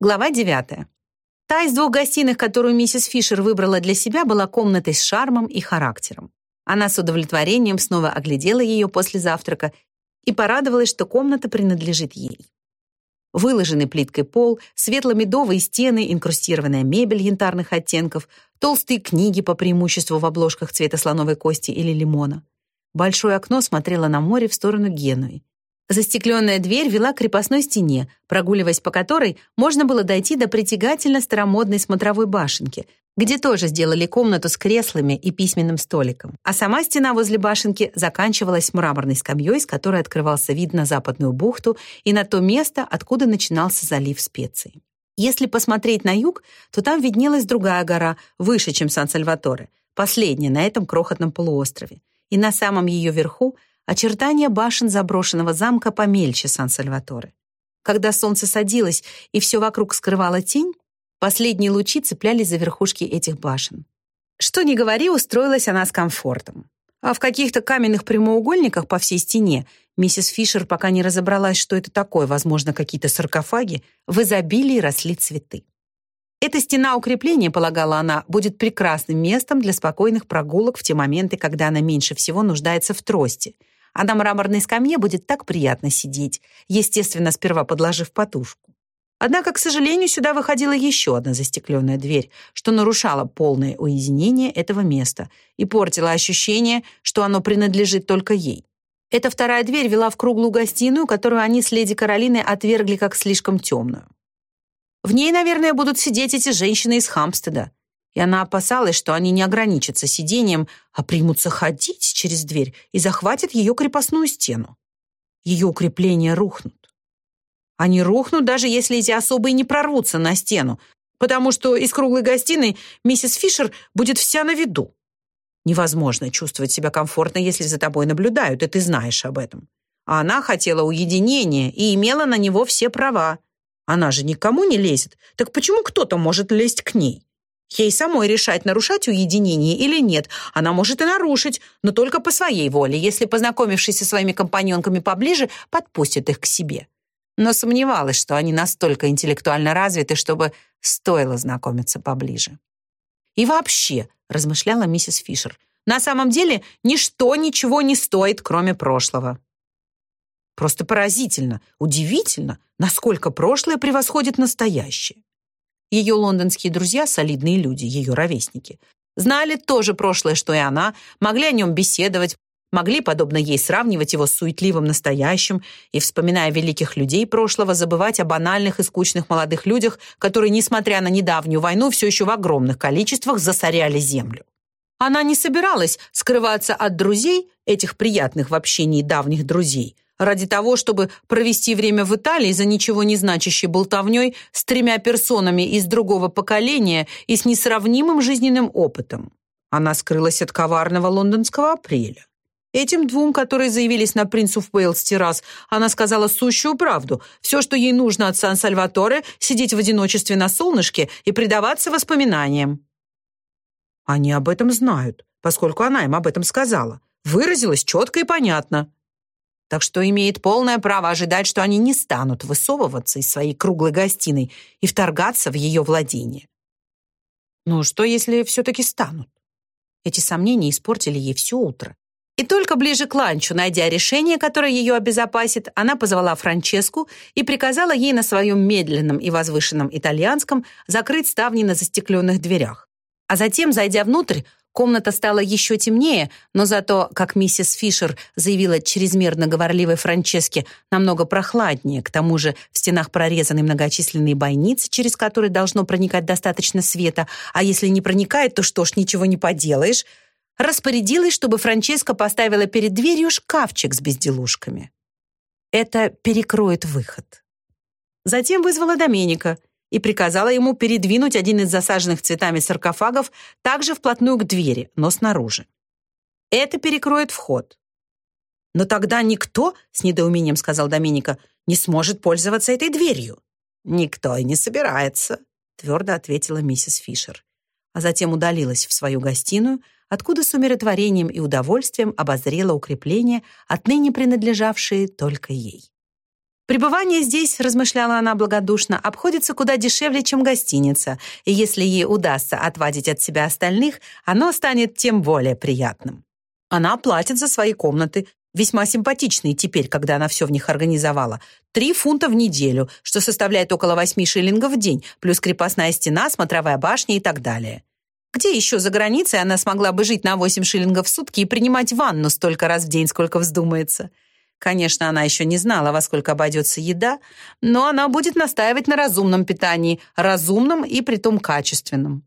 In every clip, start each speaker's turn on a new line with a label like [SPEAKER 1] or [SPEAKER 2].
[SPEAKER 1] Глава 9. Та из двух гостиных, которую миссис Фишер выбрала для себя, была комнатой с шармом и характером. Она с удовлетворением снова оглядела ее после завтрака и порадовалась, что комната принадлежит ей. Выложенный плиткой пол, светло-медовые стены, инкрустированная мебель янтарных оттенков, толстые книги по преимуществу в обложках цвета слоновой кости или лимона. Большое окно смотрело на море в сторону Генуи. Застекленная дверь вела к крепостной стене, прогуливаясь по которой можно было дойти до притягательно старомодной смотровой башенки, где тоже сделали комнату с креслами и письменным столиком. А сама стена возле башенки заканчивалась мраморной скамьей, с которой открывался вид на западную бухту и на то место, откуда начинался залив специй. Если посмотреть на юг, то там виднелась другая гора, выше, чем Сан-Сальваторе, последняя на этом крохотном полуострове. И на самом ее верху очертания башен заброшенного замка помельче Сан-Сальваторе. Когда солнце садилось и все вокруг скрывала тень, последние лучи цеплялись за верхушки этих башен. Что ни говори, устроилась она с комфортом. А в каких-то каменных прямоугольниках по всей стене миссис Фишер пока не разобралась, что это такое, возможно, какие-то саркофаги, в изобилии росли цветы. Эта стена укрепления, полагала она, будет прекрасным местом для спокойных прогулок в те моменты, когда она меньше всего нуждается в трости — а на мраморной скамье будет так приятно сидеть, естественно, сперва подложив подушку. Однако, к сожалению, сюда выходила еще одна застекленная дверь, что нарушало полное уединение этого места и портило ощущение, что оно принадлежит только ей. Эта вторая дверь вела в круглую гостиную, которую они с леди Каролиной отвергли как слишком темную. В ней, наверное, будут сидеть эти женщины из Хамстеда, и она опасалась, что они не ограничатся сидением, а примутся ходить через дверь и захватят ее крепостную стену. Ее укрепления рухнут. Они рухнут, даже если эти особые не прорвутся на стену, потому что из круглой гостиной миссис Фишер будет вся на виду. Невозможно чувствовать себя комфортно, если за тобой наблюдают, и ты знаешь об этом. А она хотела уединения и имела на него все права. Она же никому не лезет, так почему кто-то может лезть к ней? Ей самой решать, нарушать уединение или нет. Она может и нарушить, но только по своей воле, если, познакомившись со своими компаньонками поближе, подпустит их к себе. Но сомневалась, что они настолько интеллектуально развиты, чтобы стоило знакомиться поближе. «И вообще», — размышляла миссис Фишер, «на самом деле ничто ничего не стоит, кроме прошлого». Просто поразительно, удивительно, насколько прошлое превосходит настоящее. Ее лондонские друзья, солидные люди, ее ровесники, знали тоже прошлое, что и она, могли о нем беседовать, могли, подобно ей, сравнивать его с суетливым настоящим и, вспоминая великих людей прошлого, забывать о банальных и скучных молодых людях, которые, несмотря на недавнюю войну, все еще в огромных количествах засоряли землю. Она не собиралась скрываться от друзей, этих приятных в общении давних друзей – ради того, чтобы провести время в Италии за ничего не значащей болтовней с тремя персонами из другого поколения и с несравнимым жизненным опытом. Она скрылась от коварного лондонского апреля. Этим двум, которые заявились на принцу в Уэйлс террас, она сказала сущую правду. Все, что ей нужно от Сан-Сальваторе, сидеть в одиночестве на солнышке и предаваться воспоминаниям. Они об этом знают, поскольку она им об этом сказала. Выразилась четко и понятно так что имеет полное право ожидать, что они не станут высовываться из своей круглой гостиной и вторгаться в ее владение. Ну, что если все-таки станут? Эти сомнения испортили ей все утро. И только ближе к ланчу, найдя решение, которое ее обезопасит, она позвала Франческу и приказала ей на своем медленном и возвышенном итальянском закрыть ставни на застекленных дверях. А затем, зайдя внутрь, Комната стала еще темнее, но зато, как миссис Фишер заявила чрезмерно говорливой Франческе, намного прохладнее. К тому же в стенах прорезаны многочисленные бойницы, через которые должно проникать достаточно света, а если не проникает, то что ж, ничего не поделаешь. Распорядилась, чтобы Франческа поставила перед дверью шкафчик с безделушками. Это перекроет выход. Затем вызвала Доменика и приказала ему передвинуть один из засаженных цветами саркофагов также вплотную к двери, но снаружи. Это перекроет вход. «Но тогда никто, — с недоумением сказал Доминика, — не сможет пользоваться этой дверью». «Никто и не собирается», — твердо ответила миссис Фишер, а затем удалилась в свою гостиную, откуда с умиротворением и удовольствием обозрела укрепления, отныне принадлежавшие только ей. Пребывание здесь, размышляла она благодушно, обходится куда дешевле, чем гостиница, и если ей удастся отвадить от себя остальных, оно станет тем более приятным. Она платит за свои комнаты, весьма симпатичные теперь, когда она все в них организовала. Три фунта в неделю, что составляет около восьми шиллингов в день, плюс крепостная стена, смотровая башня и так далее. Где еще за границей она смогла бы жить на восемь шиллингов в сутки и принимать ванну столько раз в день, сколько вздумается? Конечно, она еще не знала, во сколько обойдется еда, но она будет настаивать на разумном питании, разумном и притом качественном.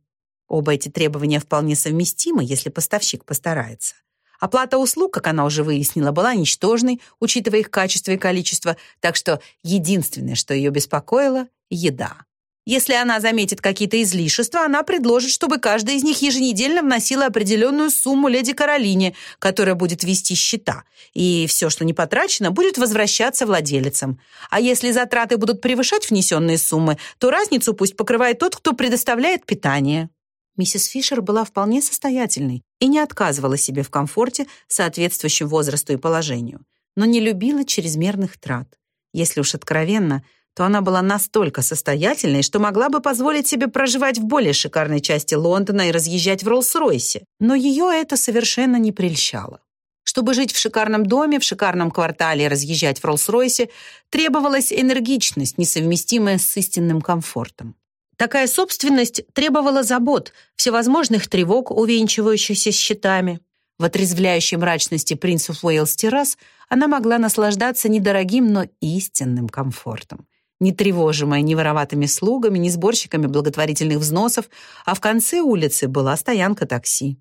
[SPEAKER 1] Оба эти требования вполне совместимы, если поставщик постарается. Оплата услуг, как она уже выяснила, была ничтожной, учитывая их качество и количество, так что единственное, что ее беспокоило — еда. Если она заметит какие-то излишества, она предложит, чтобы каждая из них еженедельно вносила определенную сумму леди Каролине, которая будет вести счета, и все, что не потрачено, будет возвращаться владелицам. А если затраты будут превышать внесенные суммы, то разницу пусть покрывает тот, кто предоставляет питание. Миссис Фишер была вполне состоятельной и не отказывала себе в комфорте, соответствующем возрасту и положению, но не любила чрезмерных трат. Если уж откровенно – то она была настолько состоятельной, что могла бы позволить себе проживать в более шикарной части Лондона и разъезжать в Роллс-Ройсе. Но ее это совершенно не прельщало. Чтобы жить в шикарном доме, в шикарном квартале и разъезжать в Роллс-Ройсе, требовалась энергичность, несовместимая с истинным комфортом. Такая собственность требовала забот, всевозможных тревог, увенчивающихся счетами. В отрезвляющей мрачности принцев Уэйлс террас она могла наслаждаться недорогим, но истинным комфортом не тревожимая ни вороватыми слугами, ни сборщиками благотворительных взносов, а в конце улицы была стоянка такси.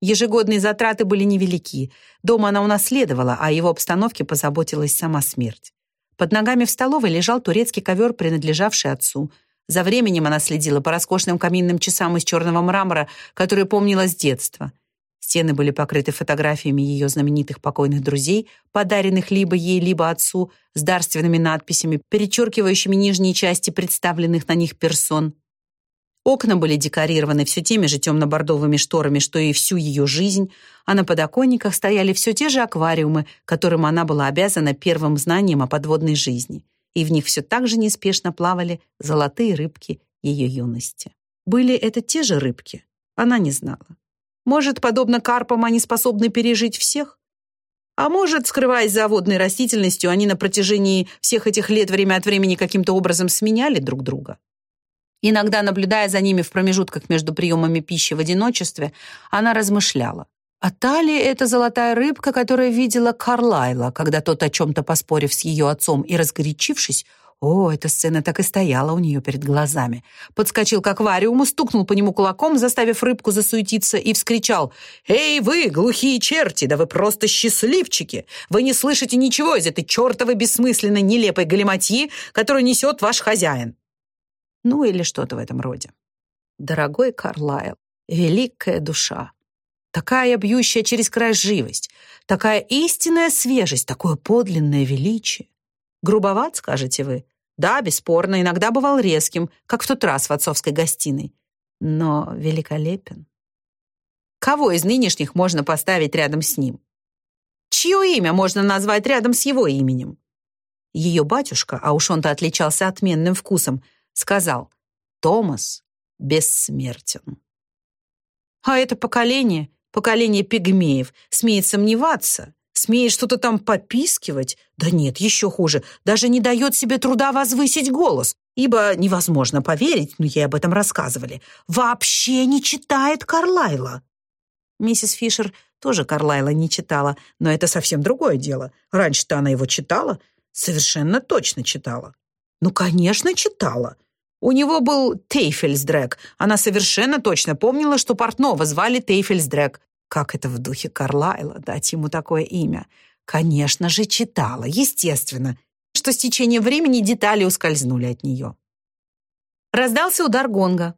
[SPEAKER 1] Ежегодные затраты были невелики. Дома она унаследовала, а о его обстановке позаботилась сама смерть. Под ногами в столовой лежал турецкий ковер, принадлежавший отцу. За временем она следила по роскошным каминным часам из черного мрамора, которые помнила с детства — Стены были покрыты фотографиями ее знаменитых покойных друзей, подаренных либо ей, либо отцу, с дарственными надписями, перечеркивающими нижние части представленных на них персон. Окна были декорированы все теми же темно-бордовыми шторами, что и всю ее жизнь, а на подоконниках стояли все те же аквариумы, которым она была обязана первым знанием о подводной жизни, и в них все так же неспешно плавали золотые рыбки ее юности. Были это те же рыбки? Она не знала. Может, подобно карпам, они способны пережить всех? А может, скрываясь за водной растительностью, они на протяжении всех этих лет время от времени каким-то образом сменяли друг друга? Иногда, наблюдая за ними в промежутках между приемами пищи в одиночестве, она размышляла. А та ли это золотая рыбка, которая видела Карлайла, когда тот, о чем-то поспорив с ее отцом и разгорячившись, о, эта сцена так и стояла у нее перед глазами. Подскочил к аквариуму, стукнул по нему кулаком, заставив рыбку засуетиться, и вскричал «Эй, вы, глухие черти, да вы просто счастливчики! Вы не слышите ничего из этой чертовой бессмысленной нелепой галиматьи, которую несет ваш хозяин!» Ну или что-то в этом роде. Дорогой Карлайл, великая душа, такая бьющая через край живость, такая истинная свежесть, такое подлинное величие. Грубоват, скажете вы? Да, бесспорно, иногда бывал резким, как в тот раз в отцовской гостиной. Но великолепен. Кого из нынешних можно поставить рядом с ним? Чье имя можно назвать рядом с его именем? Ее батюшка, а уж он-то отличался отменным вкусом, сказал «Томас бессмертен». А это поколение, поколение пигмеев, смеет сомневаться, Смеет что-то там попискивать? Да нет, еще хуже, даже не дает себе труда возвысить голос, ибо невозможно поверить, но ей об этом рассказывали, вообще не читает Карлайла. Миссис Фишер тоже Карлайла не читала, но это совсем другое дело. Раньше-то она его читала, совершенно точно читала. Ну, конечно, читала. У него был Тейфельсдрек. Она совершенно точно помнила, что портного звали Тейфельсдрек. Как это в духе Карлайла дать ему такое имя? Конечно же, читала, естественно, что с течением времени детали ускользнули от нее. Раздался удар гонга.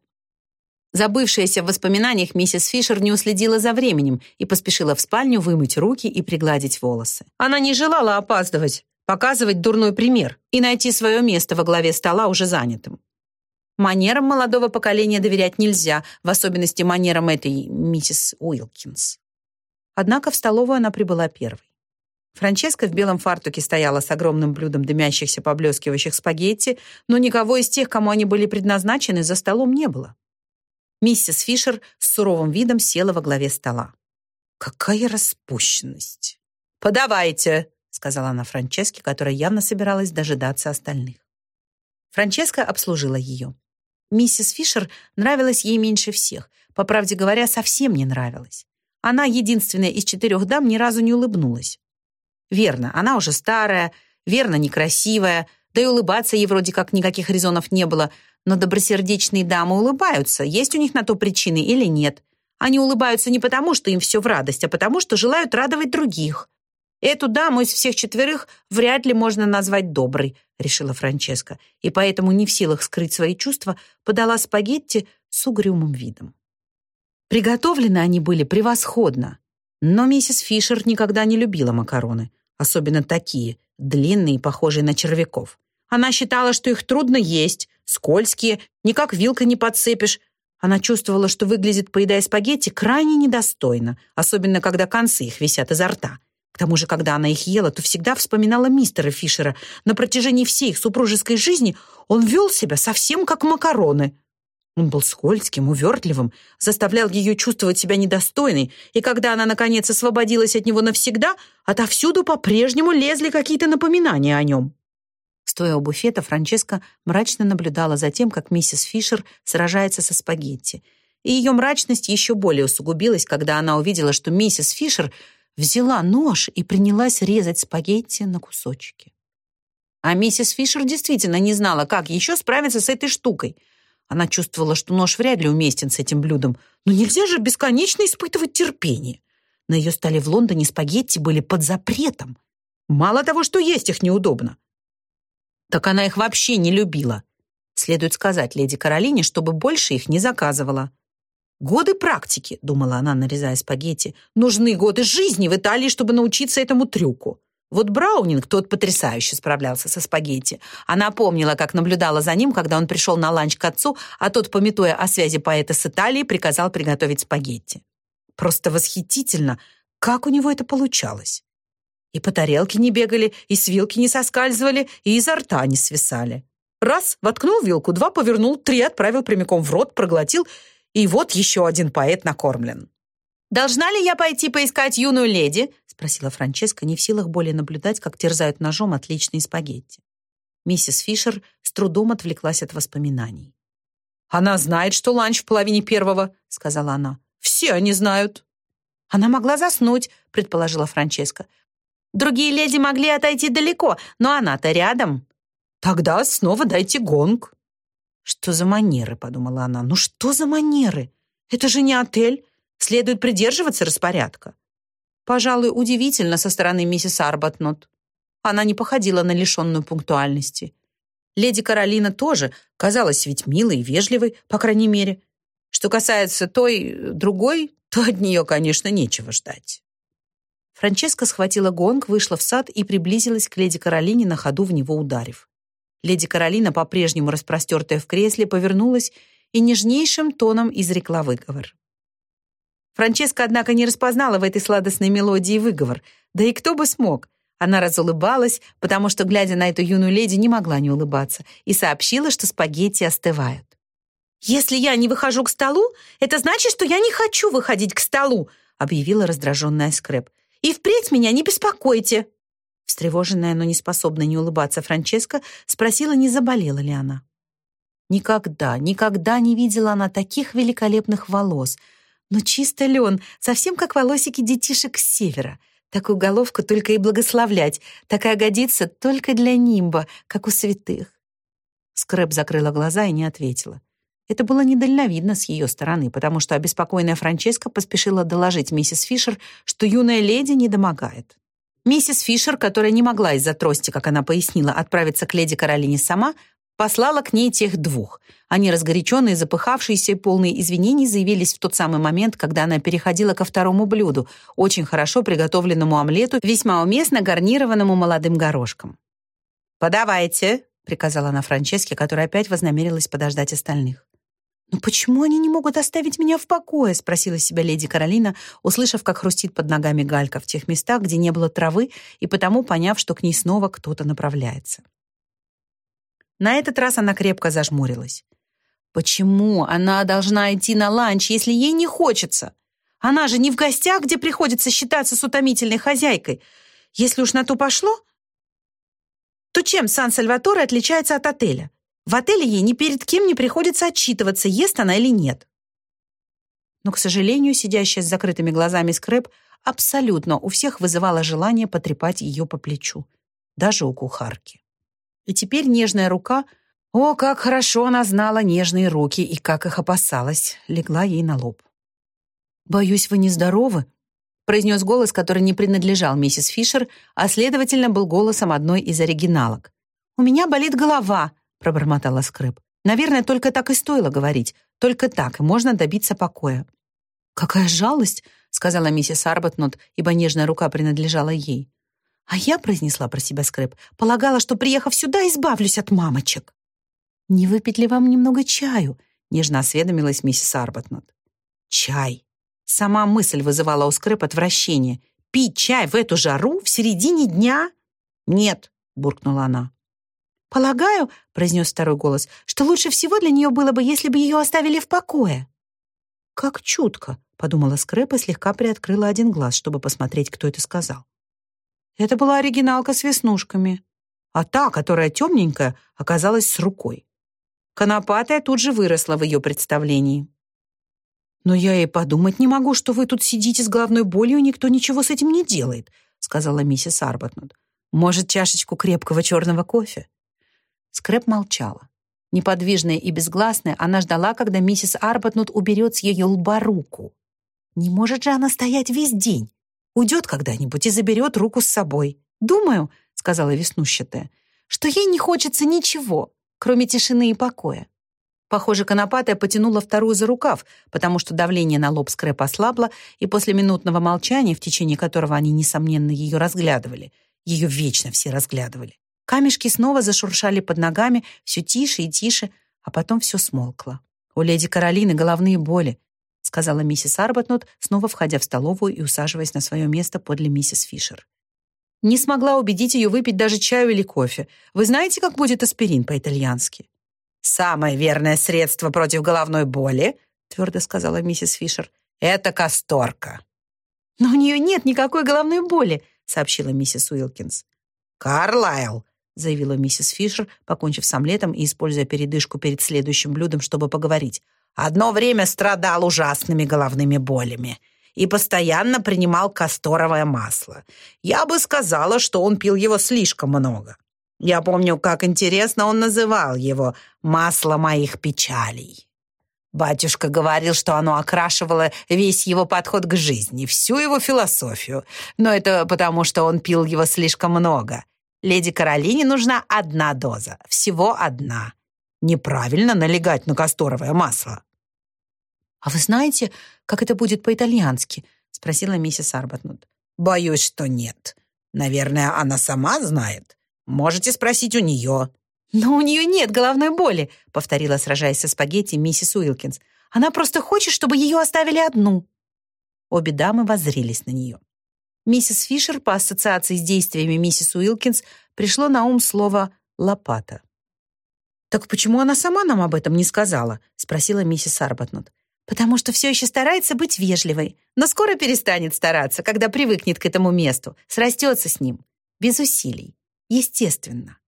[SPEAKER 1] Забывшаяся в воспоминаниях миссис Фишер не уследила за временем и поспешила в спальню вымыть руки и пригладить волосы. Она не желала опаздывать, показывать дурной пример и найти свое место во главе стола уже занятым. Манерам молодого поколения доверять нельзя, в особенности манерам этой миссис Уилкинс. Однако в столовую она прибыла первой. Франческа в белом фартуке стояла с огромным блюдом дымящихся, поблескивающих спагетти, но никого из тех, кому они были предназначены, за столом не было. Миссис Фишер с суровым видом села во главе стола. «Какая распущенность!» «Подавайте!» — сказала она Франческе, которая явно собиралась дожидаться остальных. Франческа обслужила ее. Миссис Фишер нравилась ей меньше всех. По правде говоря, совсем не нравилась. Она, единственная из четырех дам, ни разу не улыбнулась. Верно, она уже старая, верно, некрасивая, да и улыбаться ей вроде как никаких резонов не было, но добросердечные дамы улыбаются, есть у них на то причины или нет. Они улыбаются не потому, что им все в радость, а потому, что желают радовать других. Эту даму из всех четверых вряд ли можно назвать доброй, решила Франческа, и поэтому не в силах скрыть свои чувства, подала спагетти с угрюмым видом. Приготовлены они были превосходно, но миссис Фишер никогда не любила макароны особенно такие, длинные, похожие на червяков. Она считала, что их трудно есть, скользкие, никак вилкой не подцепишь. Она чувствовала, что выглядит, поедая спагетти, крайне недостойно, особенно когда концы их висят изо рта. К тому же, когда она их ела, то всегда вспоминала мистера Фишера. На протяжении всей их супружеской жизни он вел себя совсем как макароны. Он был скользким, увертливым, заставлял ее чувствовать себя недостойной, и когда она, наконец, освободилась от него навсегда, отовсюду по-прежнему лезли какие-то напоминания о нем. Стоя у буфета, Франческа мрачно наблюдала за тем, как миссис Фишер сражается со спагетти. И ее мрачность еще более усугубилась, когда она увидела, что миссис Фишер взяла нож и принялась резать спагетти на кусочки. А миссис Фишер действительно не знала, как еще справиться с этой штукой — она чувствовала, что нож вряд ли уместен с этим блюдом, но нельзя же бесконечно испытывать терпение. На ее столе в Лондоне спагетти были под запретом. Мало того, что есть их неудобно. Так она их вообще не любила. Следует сказать леди Каролине, чтобы больше их не заказывала. «Годы практики», — думала она, нарезая спагетти, «нужны годы жизни в Италии, чтобы научиться этому трюку». Вот Браунинг, тот потрясающе справлялся со спагетти. Она помнила, как наблюдала за ним, когда он пришел на ланч к отцу, а тот, пометуя о связи поэта с Италией, приказал приготовить спагетти. Просто восхитительно, как у него это получалось. И по тарелке не бегали, и с вилки не соскальзывали, и изо рта не свисали. Раз, воткнул вилку, два, повернул, три, отправил прямиком в рот, проглотил, и вот еще один поэт накормлен. «Должна ли я пойти поискать юную леди?» — спросила Франческа, не в силах более наблюдать, как терзают ножом отличные спагетти. Миссис Фишер с трудом отвлеклась от воспоминаний. «Она знает, что ланч в половине первого», — сказала она. «Все они знают». «Она могла заснуть», — предположила Франческа. «Другие леди могли отойти далеко, но она-то рядом». «Тогда снова дайте гонг». «Что за манеры?» — подумала она. «Ну что за манеры? Это же не отель. Следует придерживаться распорядка. Пожалуй, удивительно со стороны миссис Арбатнот. Она не походила на лишенную пунктуальности. Леди Каролина тоже казалась ведь милой и вежливой, по крайней мере. Что касается той, другой, то от нее, конечно, нечего ждать. Франческа схватила гонг, вышла в сад и приблизилась к леди Каролине, на ходу в него ударив. Леди Каролина, по-прежнему распростертая в кресле, повернулась и нежнейшим тоном изрекла выговор. Франческа, однако, не распознала в этой сладостной мелодии выговор. Да и кто бы смог? Она разулыбалась, потому что, глядя на эту юную леди, не могла не улыбаться, и сообщила, что спагетти остывают. «Если я не выхожу к столу, это значит, что я не хочу выходить к столу», объявила раздраженная Скрэп. «И впредь меня не беспокойте». Встревоженная, но не способная не улыбаться Франческа спросила, не заболела ли она. Никогда, никогда не видела она таких великолепных волос — но чисто лен, совсем как волосики детишек с севера. Такую головку только и благословлять. Такая годится только для нимба, как у святых. Скрэп закрыла глаза и не ответила. Это было недальновидно с ее стороны, потому что обеспокоенная Франческа поспешила доложить миссис Фишер, что юная леди не домогает. Миссис Фишер, которая не могла из-за трости, как она пояснила, отправиться к леди Каролине сама, послала к ней тех двух. Они, разгоряченные, запыхавшиеся и полные извинений, заявились в тот самый момент, когда она переходила ко второму блюду, очень хорошо приготовленному омлету, весьма уместно гарнированному молодым горошком. «Подавайте», — приказала она Франческе, которая опять вознамерилась подождать остальных. «Но почему они не могут оставить меня в покое?» — спросила себя леди Каролина, услышав, как хрустит под ногами галька в тех местах, где не было травы, и потому поняв, что к ней снова кто-то направляется. На этот раз она крепко зажмурилась. Почему она должна идти на ланч, если ей не хочется? Она же не в гостях, где приходится считаться с утомительной хозяйкой. Если уж на то пошло, то чем Сан-Сальваторе отличается от отеля? В отеле ей ни перед кем не приходится отчитываться, ест она или нет. Но, к сожалению, сидящая с закрытыми глазами скреп абсолютно у всех вызывала желание потрепать ее по плечу, даже у кухарки. И теперь нежная рука о, как хорошо она знала нежные руки и как их опасалась, легла ей на лоб. «Боюсь, вы нездоровы», произнес голос, который не принадлежал миссис Фишер, а, следовательно, был голосом одной из оригиналок. «У меня болит голова», — пробормотала Скрэп. «Наверное, только так и стоило говорить. Только так, можно добиться покоя». «Какая жалость», — сказала миссис Арбатнот, ибо нежная рука принадлежала ей. «А я», — произнесла про себя Скрэп, «полагала, что, приехав сюда, избавлюсь от мамочек». «Не выпить ли вам немного чаю?» — нежно осведомилась миссис Арбатнот. «Чай!» Сама мысль вызывала у Скрэп отвращение. «Пить чай в эту жару в середине дня?» «Нет», — буркнула она. «Полагаю», — произнес второй голос, «что лучше всего для нее было бы, если бы ее оставили в покое». «Как чутко», — подумала Скрэп и слегка приоткрыла один глаз, чтобы посмотреть, кто это сказал. Это была оригиналка с веснушками, а та, которая темненькая, оказалась с рукой. Конопатая тут же выросла в ее представлении. «Но я и подумать не могу, что вы тут сидите с головной болью, и никто ничего с этим не делает», сказала миссис Арбатнут. «Может, чашечку крепкого черного кофе?» Скрэп молчала. Неподвижная и безгласная, она ждала, когда миссис Арбатнут уберет с ее лба руку. Не может же она стоять весь день. Уйдет когда-нибудь и заберет руку с собой. «Думаю», — сказала веснущатая, «что ей не хочется ничего, кроме тишины и покоя. Похоже, Конопатая потянула вторую за рукав, потому что давление на лоб скрэп ослабло, и после минутного молчания, в течение которого они, несомненно, ее разглядывали, ее вечно все разглядывали, камешки снова зашуршали под ногами все тише и тише, а потом все смолкло. «У леди Каролины головные боли», сказала миссис Арбатнот, снова входя в столовую и усаживаясь на свое место подле миссис Фишер. Не смогла убедить ее выпить даже чаю или кофе. Вы знаете, как будет аспирин по-итальянски? «Самое верное средство против головной боли», твердо сказала миссис Фишер, «это касторка». «Но у нее нет никакой головной боли», сообщила миссис Уилкинс. «Карлайл», заявила миссис Фишер, покончив с омлетом и используя передышку перед следующим блюдом, чтобы поговорить. «Одно время страдал ужасными головными болями и постоянно принимал касторовое масло. Я бы сказала, что он пил его слишком много. Я помню, как интересно он называл его «масло моих печалей». Батюшка говорил, что оно окрашивало весь его подход к жизни, всю его философию. Но это потому, что он пил его слишком много. Леди Каролине нужна одна доза, всего одна. Неправильно налегать на касторовое масло. «А вы знаете, как это будет по-итальянски?» — спросила миссис Арбатнут. «Боюсь, что нет. Наверное, она сама знает. Можете спросить у нее». «Но у нее нет головной боли», — повторила, сражаясь со спагетти, миссис Уилкинс. «Она просто хочет, чтобы ее оставили одну». Обе дамы воззрелись на нее. Миссис Фишер по ассоциации с действиями миссис Уилкинс пришло на ум слово «лопата». «Так почему она сама нам об этом не сказала?» — спросила миссис Арбатнут потому что все еще старается быть вежливой, но скоро перестанет стараться, когда привыкнет к этому месту, срастется с ним, без усилий, естественно.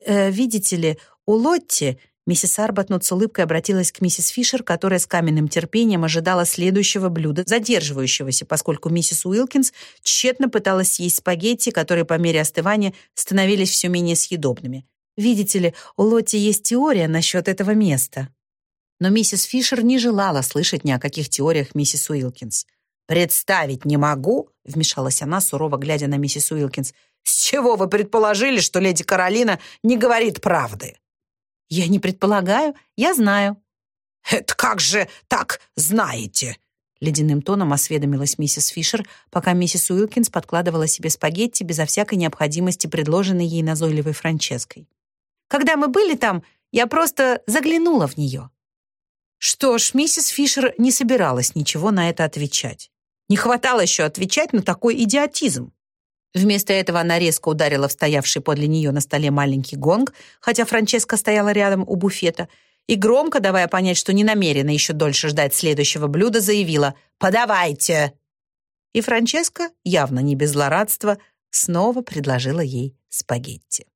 [SPEAKER 1] Э, видите ли, у Лотти миссис Арбатнут с улыбкой обратилась к миссис Фишер, которая с каменным терпением ожидала следующего блюда, задерживающегося, поскольку миссис Уилкинс тщетно пыталась съесть спагетти, которые по мере остывания становились все менее съедобными. Видите ли, у Лотти есть теория насчет этого места. Но миссис Фишер не желала слышать ни о каких теориях миссис Уилкинс. «Представить не могу», — вмешалась она, сурово глядя на миссис Уилкинс, «с чего вы предположили, что леди Каролина не говорит правды?» «Я не предполагаю, я знаю». «Это как же так знаете?» Ледяным тоном осведомилась миссис Фишер, пока миссис Уилкинс подкладывала себе спагетти безо всякой необходимости, предложенной ей назойливой Франческой. «Когда мы были там, я просто заглянула в нее». Что ж, миссис Фишер не собиралась ничего на это отвечать. Не хватало еще отвечать на такой идиотизм. Вместо этого она резко ударила в стоявший подле нее на столе маленький гонг, хотя Франческа стояла рядом у буфета, и громко, давая понять, что не намерена еще дольше ждать следующего блюда, заявила «Подавайте!». И Франческа, явно не без злорадства, снова предложила ей спагетти.